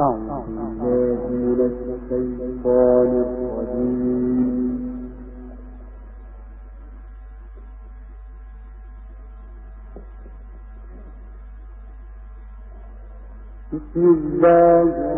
أعوذ بالله بسم الله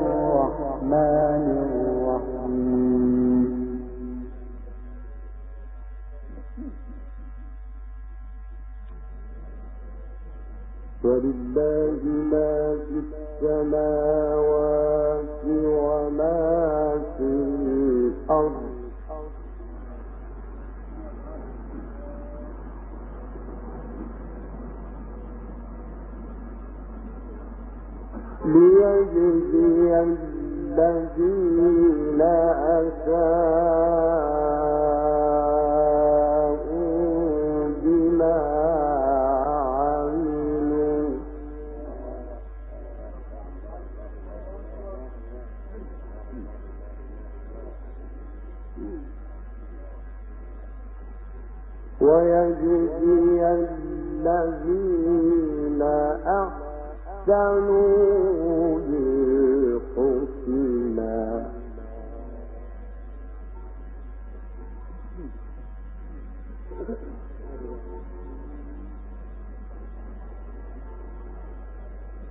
الذين أحسنوا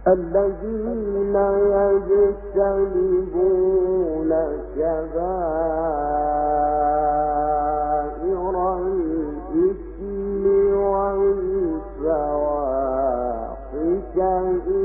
الذين يجتنبون كبائر شيء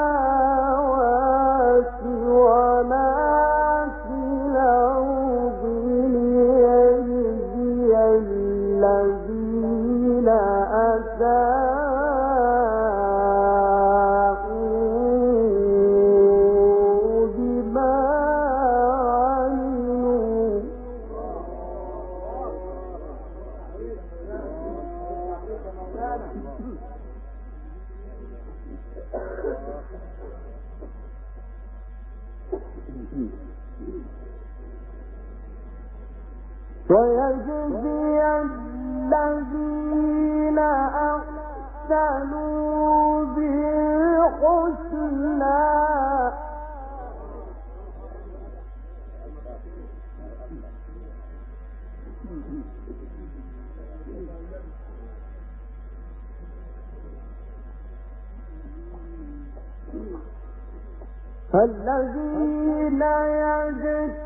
الذين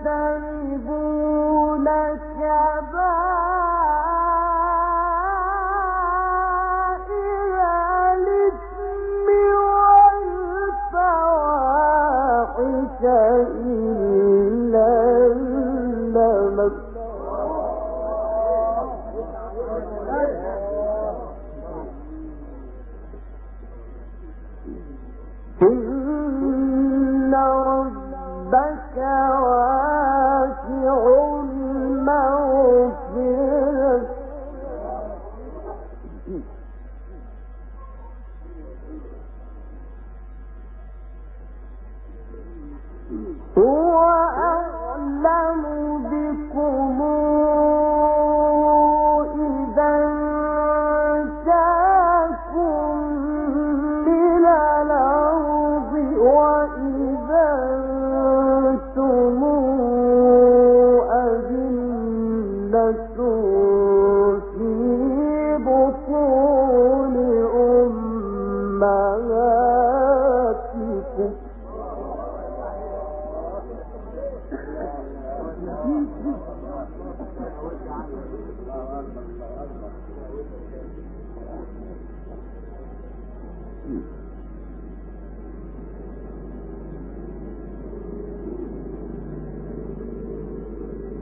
يجتنبون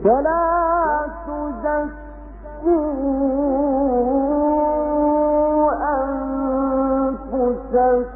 فلا تزكوا أنفسكم.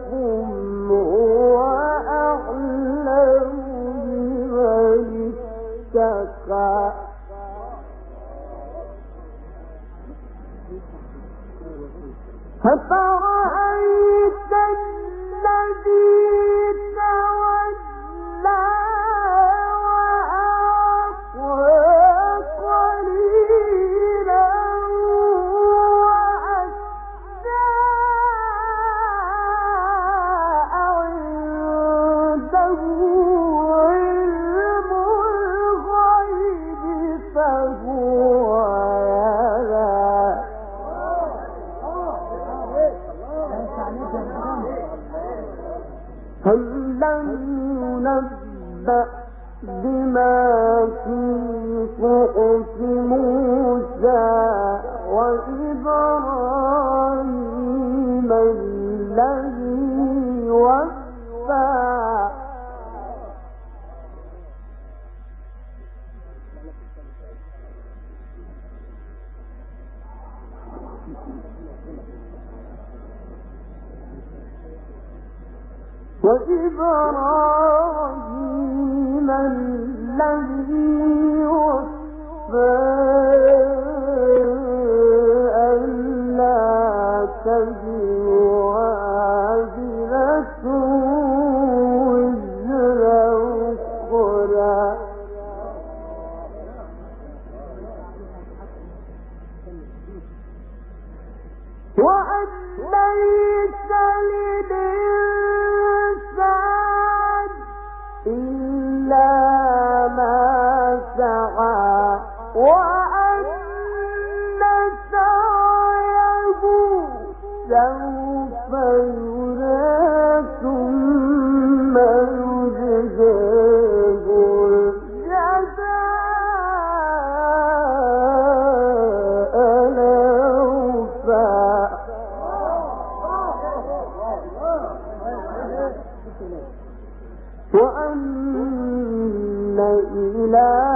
وأن إلى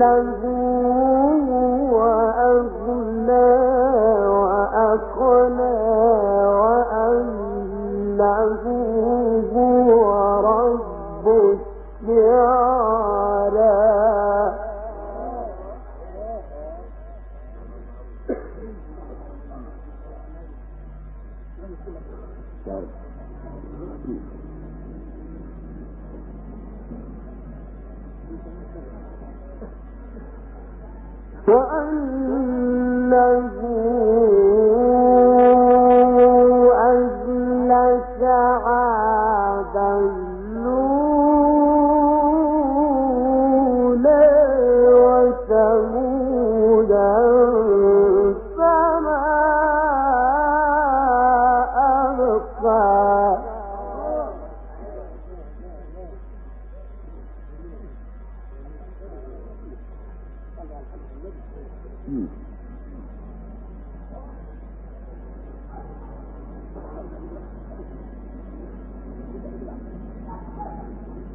له هو أغنى أكبر.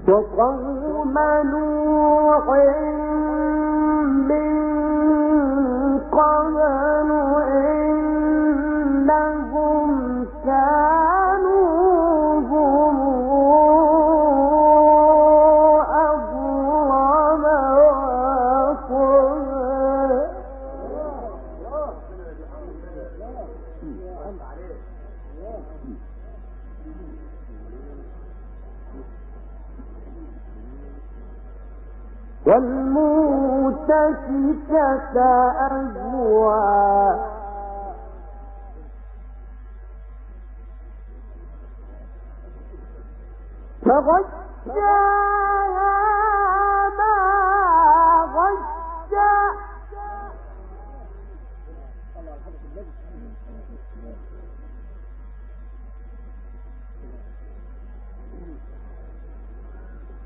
وقوم نوح من قبل والمؤتكسة أهوى فغشاها ما غشا.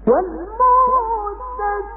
والمؤتكسة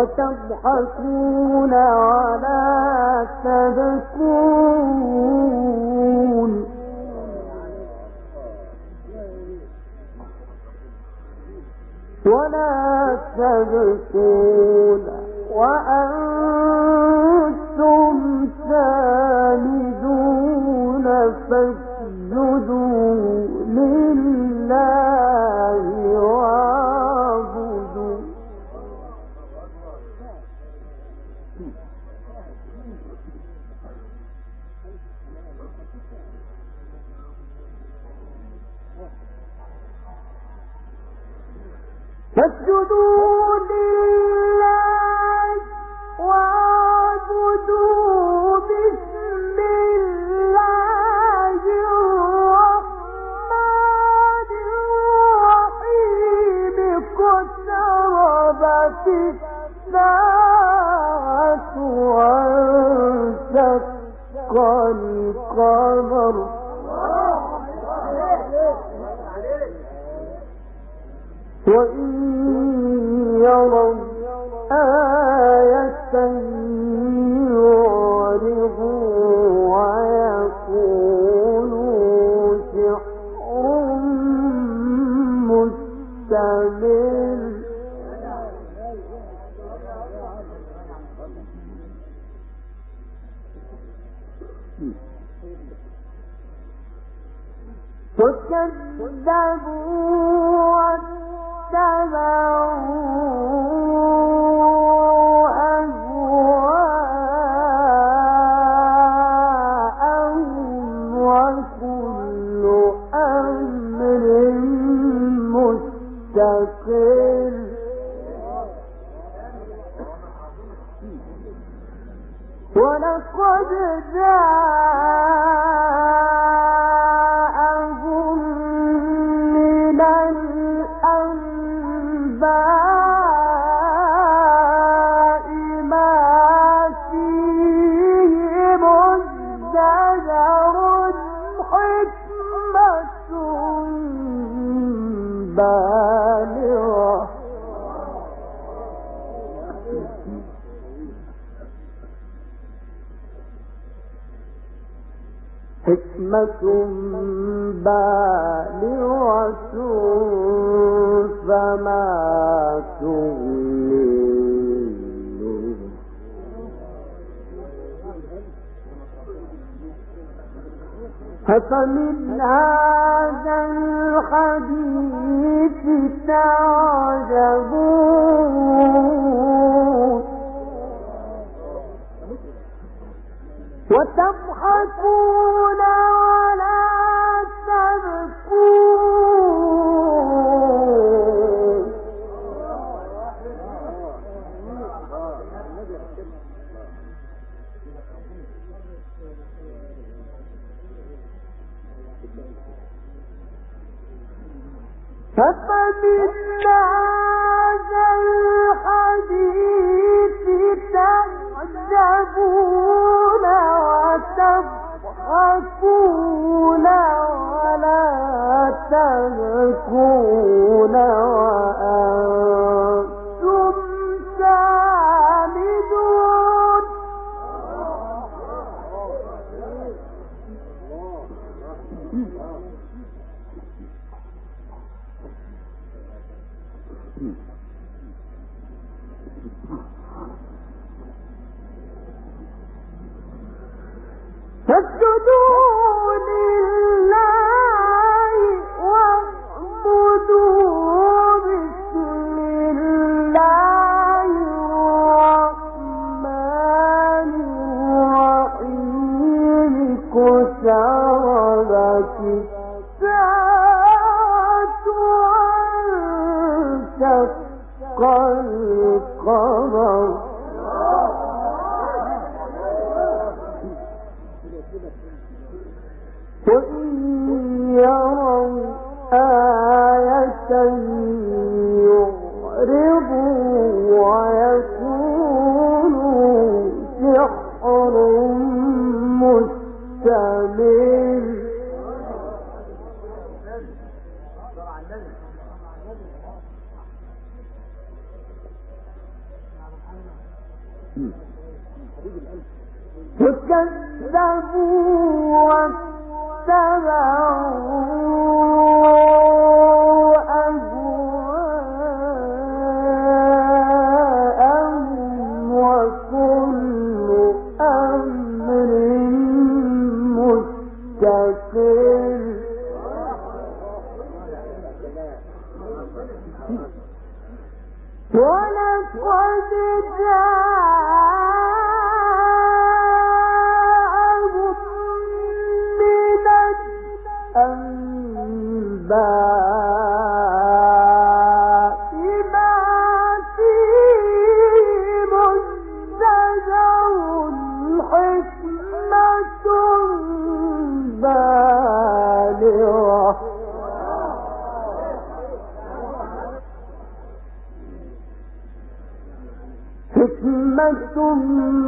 وتضحكون ولا تبكون. ولا تبكون. وأنتم ಹೌದು فكذبوا واتبعوا حكمة بالغة فما تغني أفمن هذا الحديث تعجبون. وتضحكون ولا تبكون. فمن الحديث تعجبون وتضحكون ولا تبكون وأنتم فاسجدوا فكذبوا واتبعوا حكمة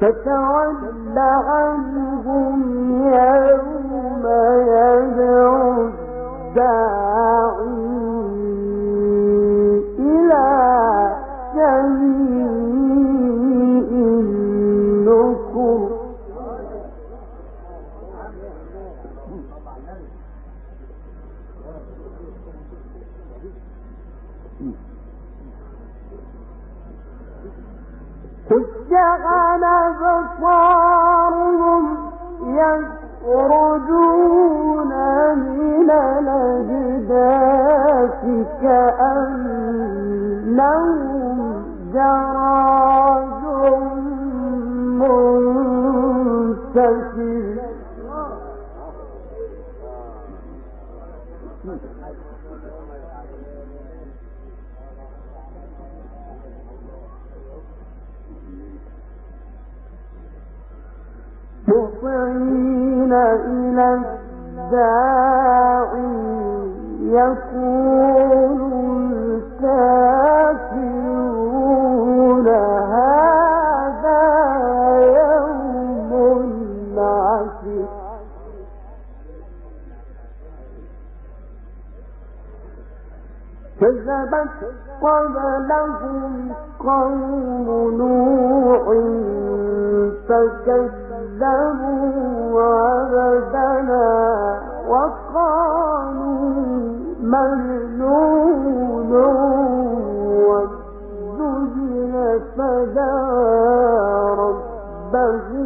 فتول عنهم يوم يدعو الداعي يخرجون من الأجداث كأنهم جراد منتشر. مطعين إلى الداعي يقول الكافرون هذا يوم عسير كذبت قبلهم قوم نوح فكذبوا عبدنا وقالوا مجنون وازدجن فدعا ربه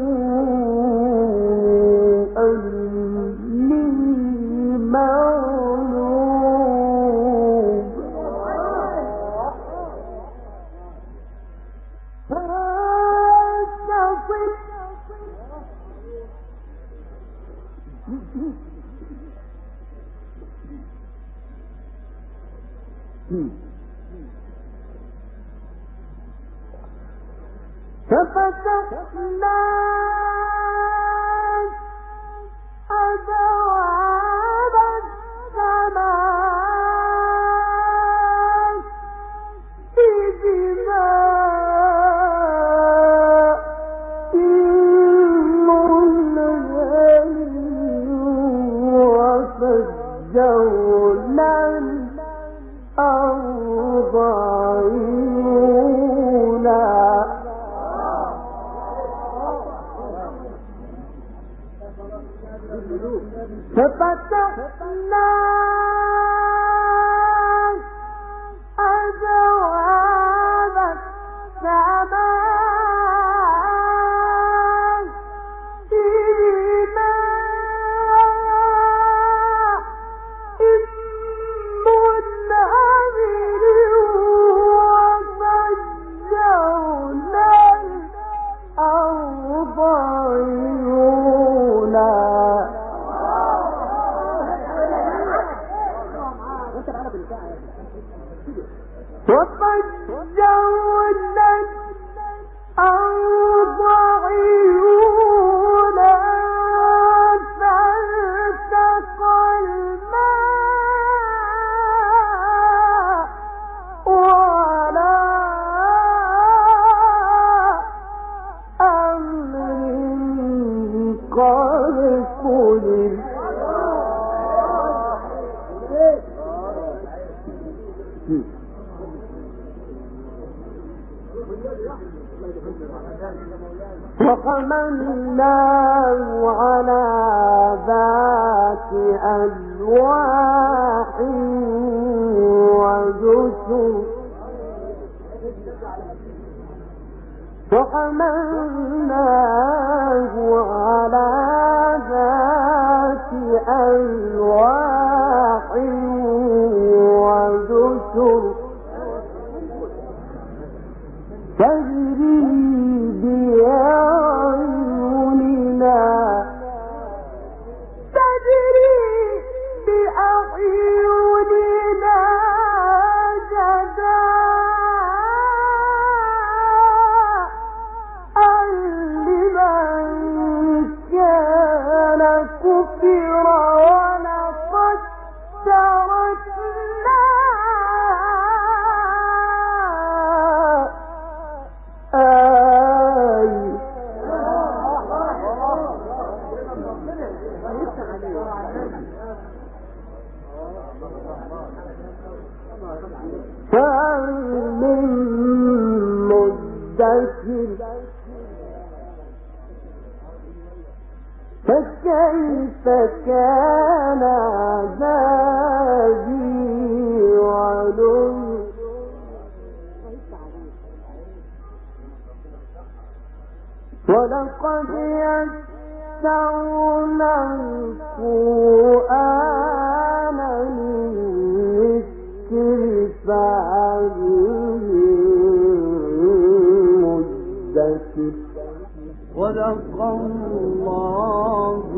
وفجرنا الأرض عيونا حملناه على ذات أجواح وجسر. وحملناه على ذات ألواح وجسر. تجري فكيف كان عذابي وعلوم ولقد يسرنا القرآن للذكر صدق الله